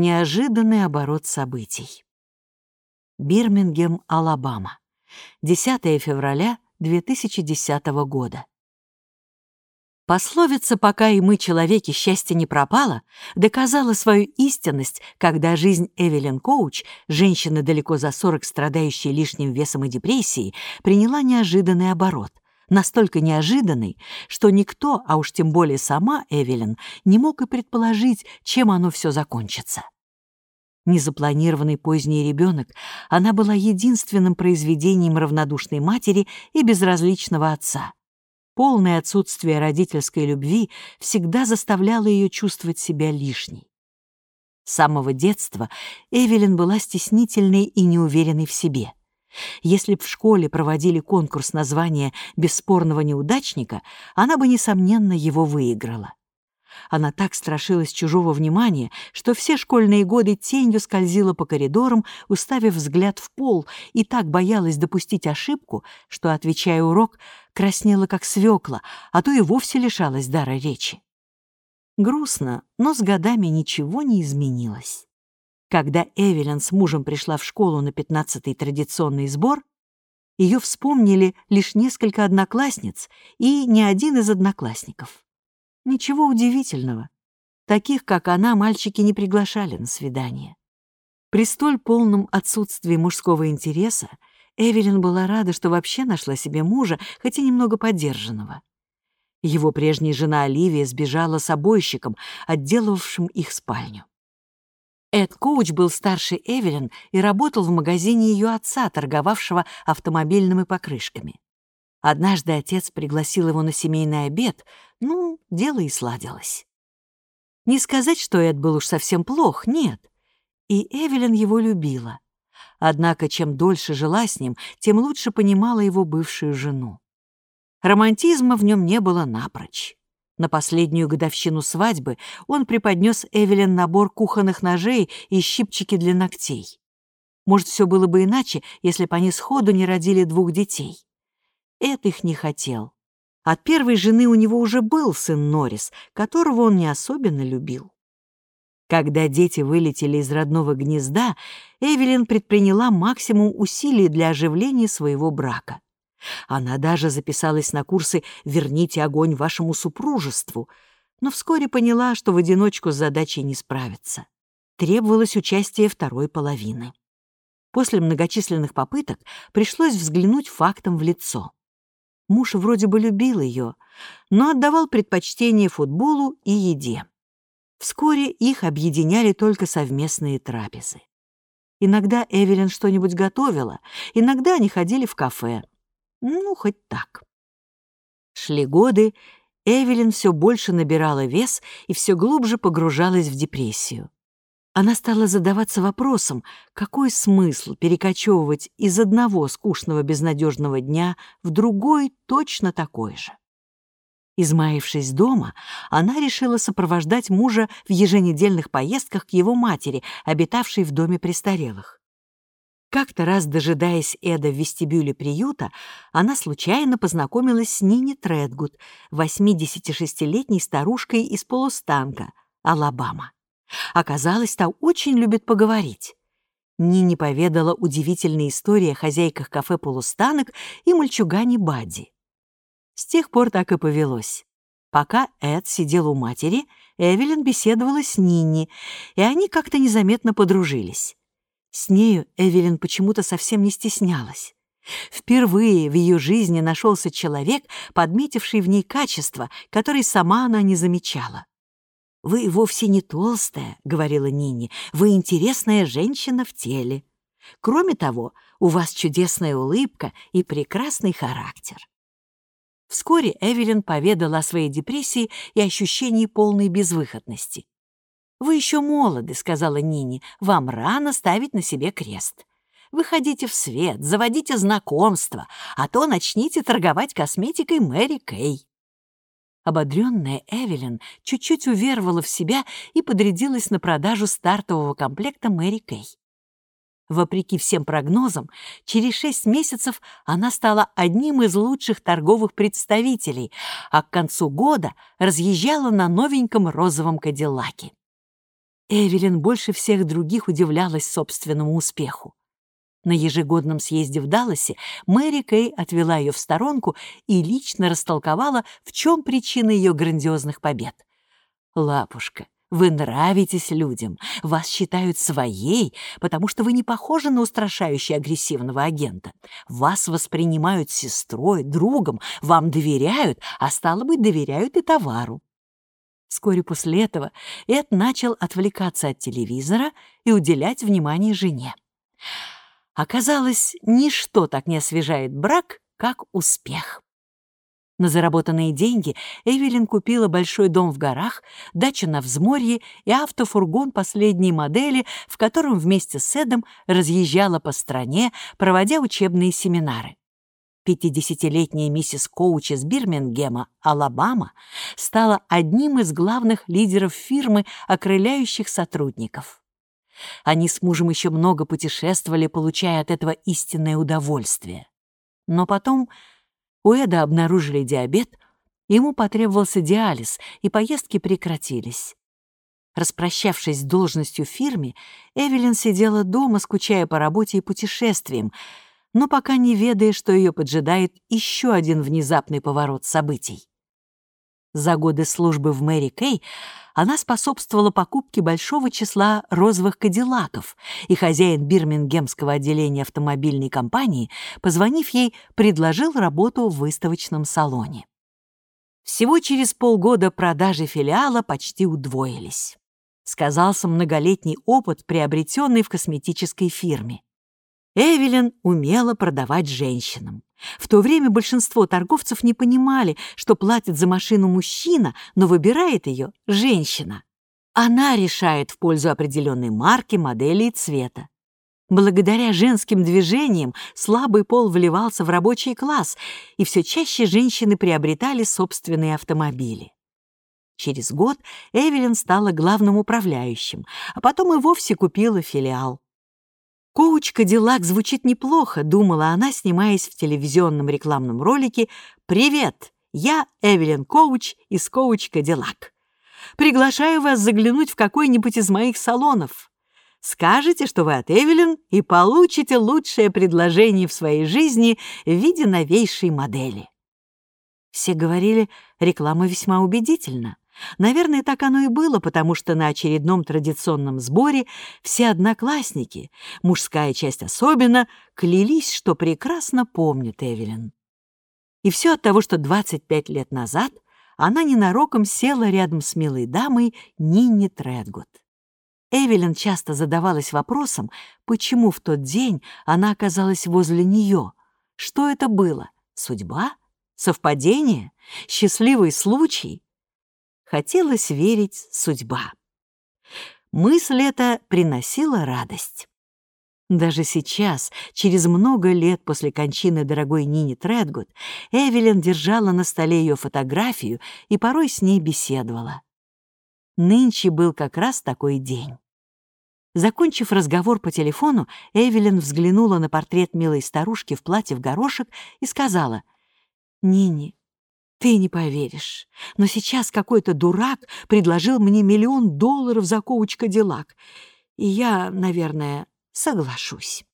Неожиданный оборот событий. Бирмингем, Алабама. 10 февраля 2010 года. Пословица «пока и мы, человеки, счастье не пропало» доказала свою истинность, когда жизнь Эвелин Коуч, женщины далеко за 40, страдающей лишним весом и депрессией, приняла неожиданный оборот. Настолько неожиданный, что никто, а уж тем более сама Эвелин, не мог и предположить, чем оно все закончится. Незапланированный поздний ребенок, она была единственным произведением равнодушной матери и безразличного отца. Полное отсутствие родительской любви всегда заставляло ее чувствовать себя лишней. С самого детства Эвелин была стеснительной и неуверенной в себе. Если б в школе проводили конкурс названия бесспорного неудачника, она бы, несомненно, его выиграла. Она так страшилась чужого внимания, что все школьные годы тенью скользила по коридорам, уставив взгляд в пол, и так боялась допустить ошибку, что, отвечая урок, краснела как свекла, а то и вовсе лишалась дара речи. Грустно, но с годами ничего не изменилось. Когда Эвелин с мужем пришла в школу на пятнадцатый традиционный сбор, ее вспомнили лишь несколько одноклассниц и ни один из одноклассников. Ничего удивительного. Таких, как она, мальчики не приглашали на свидание. При столь полном отсутствии мужского интереса Эвелин была рада, что вообще нашла себе мужа, хотя немного поддержанного. Его прежняя жена Оливия сбежала с обойщиком, отделывавшим их спальню. Эд Коуч был старше Эвелин и работал в магазине ее отца, торговавшего автомобильными покрышками. Однажды отец пригласил его на семейный обед, ну, дело и сладилось. Не сказать, что Эд был уж совсем плох, нет. И Эвелин его любила. Однако, чем дольше жила с ним, тем лучше понимала его бывшую жену. Романтизма в нем не было напрочь. На последнюю годовщину свадьбы он преподнес Эвелин набор кухонных ножей и щипчики для ногтей. Может, все было бы иначе, если бы они сходу не родили двух детей. Эд их не хотел. От первой жены у него уже был сын Норрис, которого он не особенно любил. Когда дети вылетели из родного гнезда, Эвелин предприняла максимум усилий для оживления своего брака. Она даже записалась на курсы «Верните огонь вашему супружеству», но вскоре поняла, что в одиночку с задачей не справится. Требовалось участие второй половины. После многочисленных попыток пришлось взглянуть фактом в лицо. Муж вроде бы любил ее, но отдавал предпочтение футболу и еде. Вскоре их объединяли только совместные трапезы. Иногда Эвелин что-нибудь готовила, иногда они ходили в кафе. Ну, хоть так. Шли годы, Эвелин все больше набирала вес и все глубже погружалась в депрессию она стала задаваться вопросом, какой смысл перекочевывать из одного скучного безнадежного дня в другой точно такой же. Измаившись дома, она решила сопровождать мужа в еженедельных поездках к его матери, обитавшей в доме престарелых. Как-то раз, дожидаясь Эда в вестибюле приюта, она случайно познакомилась с Нини Тредгуд, 86-летней старушкой из полустанка, Алабама. Оказалось, та очень любит поговорить. Нини поведала удивительные истории о хозяйках кафе «Полустанок» и мальчугане Бадди. С тех пор так и повелось. Пока Эд сидел у матери, Эвелин беседовала с Нинни, и они как-то незаметно подружились. С нею Эвелин почему-то совсем не стеснялась. Впервые в ее жизни нашелся человек, подметивший в ней качества, которые сама она не замечала. «Вы вовсе не толстая», — говорила Нини, — «вы интересная женщина в теле. Кроме того, у вас чудесная улыбка и прекрасный характер». Вскоре Эвелин поведала о своей депрессии и ощущении полной безвыходности. «Вы еще молоды», — сказала Нини, — «вам рано ставить на себе крест. Выходите в свет, заводите знакомства, а то начните торговать косметикой Мэри Кей». Ободренная Эвелин чуть-чуть уверовала в себя и подрядилась на продажу стартового комплекта Мэри Кей. Вопреки всем прогнозам, через шесть месяцев она стала одним из лучших торговых представителей, а к концу года разъезжала на новеньком розовом кадиллаке. Эвелин больше всех других удивлялась собственному успеху. На ежегодном съезде в Далласе Мэри Кей отвела ее в сторонку и лично растолковала, в чем причина ее грандиозных побед. «Лапушка, вы нравитесь людям, вас считают своей, потому что вы не похожи на устрашающего агрессивного агента. Вас воспринимают сестрой, другом, вам доверяют, а стало быть, доверяют и товару. Вскоре после этого Эд начал отвлекаться от телевизора и уделять внимание жене. Оказалось, ничто так не освежает брак, как успех. На заработанные деньги Эвелин купила большой дом в горах, дачу на взморье и автофургон последней модели, в котором вместе с Эдом разъезжала по стране, проводя учебные семинары. 50-летняя миссис Коуч из Бирмингема, Алабама, стала одним из главных лидеров фирмы, окрыляющих сотрудников. Они с мужем еще много путешествовали, получая от этого истинное удовольствие. Но потом у Эда обнаружили диабет, ему потребовался диализ, и поездки прекратились. Распрощавшись с должностью в фирме, Эвелин сидела дома, скучая по работе и путешествиям, но пока не ведая, что ее поджидает еще один внезапный поворот событий. За годы службы в Мэри Кей она способствовала покупке большого числа розовых кадиллаков, и хозяин бирмингемского отделения автомобильной компании, позвонив ей, предложил работу в выставочном салоне. Всего через полгода продажи филиала почти удвоились. Сказался многолетний опыт, приобретенный в косметической фирме. Эвелин умела продавать женщинам. В то время большинство торговцев не понимали, что платит за машину мужчина, но выбирает ее женщина. Она решает в пользу определенной марки, модели и цвета. Благодаря женским движениям слабый пол вливался в рабочий класс, и все чаще женщины приобретали собственные автомобили. Через год Эвелин стала главным управляющим, а потом и вовсе купила филиал. «Коуч Кадиллак звучит неплохо», — думала она, снимаясь в телевизионном рекламном ролике «Привет, я Эвелин Коуч из Коуч Кадиллак. Приглашаю вас заглянуть в какой-нибудь из моих салонов. Скажите, что вы от Эвелин, и получите лучшее предложение в своей жизни в виде новейшей модели». Все говорили, реклама весьма убедительна. Наверное, так оно и было, потому что на очередном традиционном сборе все одноклассники, мужская часть особенно, клялись, что прекрасно помнят Эвелин. И все от того, что 25 лет назад она ненароком села рядом с милой дамой Нинни Тредгуд. Эвелин часто задавалась вопросом, почему в тот день она оказалась возле нее. Что это было? Судьба? Совпадение? Счастливый случай? Хотелось верить судьба. Мысль эта приносила радость. Даже сейчас, через много лет после кончины дорогой Нини Тредгуд, Эвелин держала на столе ее фотографию и порой с ней беседовала. Нынче был как раз такой день. Закончив разговор по телефону, Эвелин взглянула на портрет милой старушки в платье в горошек и сказала, «Нини, ты не поверишь, но сейчас какой-то дурак предложил мне миллион долларов за коуч Кадиллак, и я, наверное, соглашусь.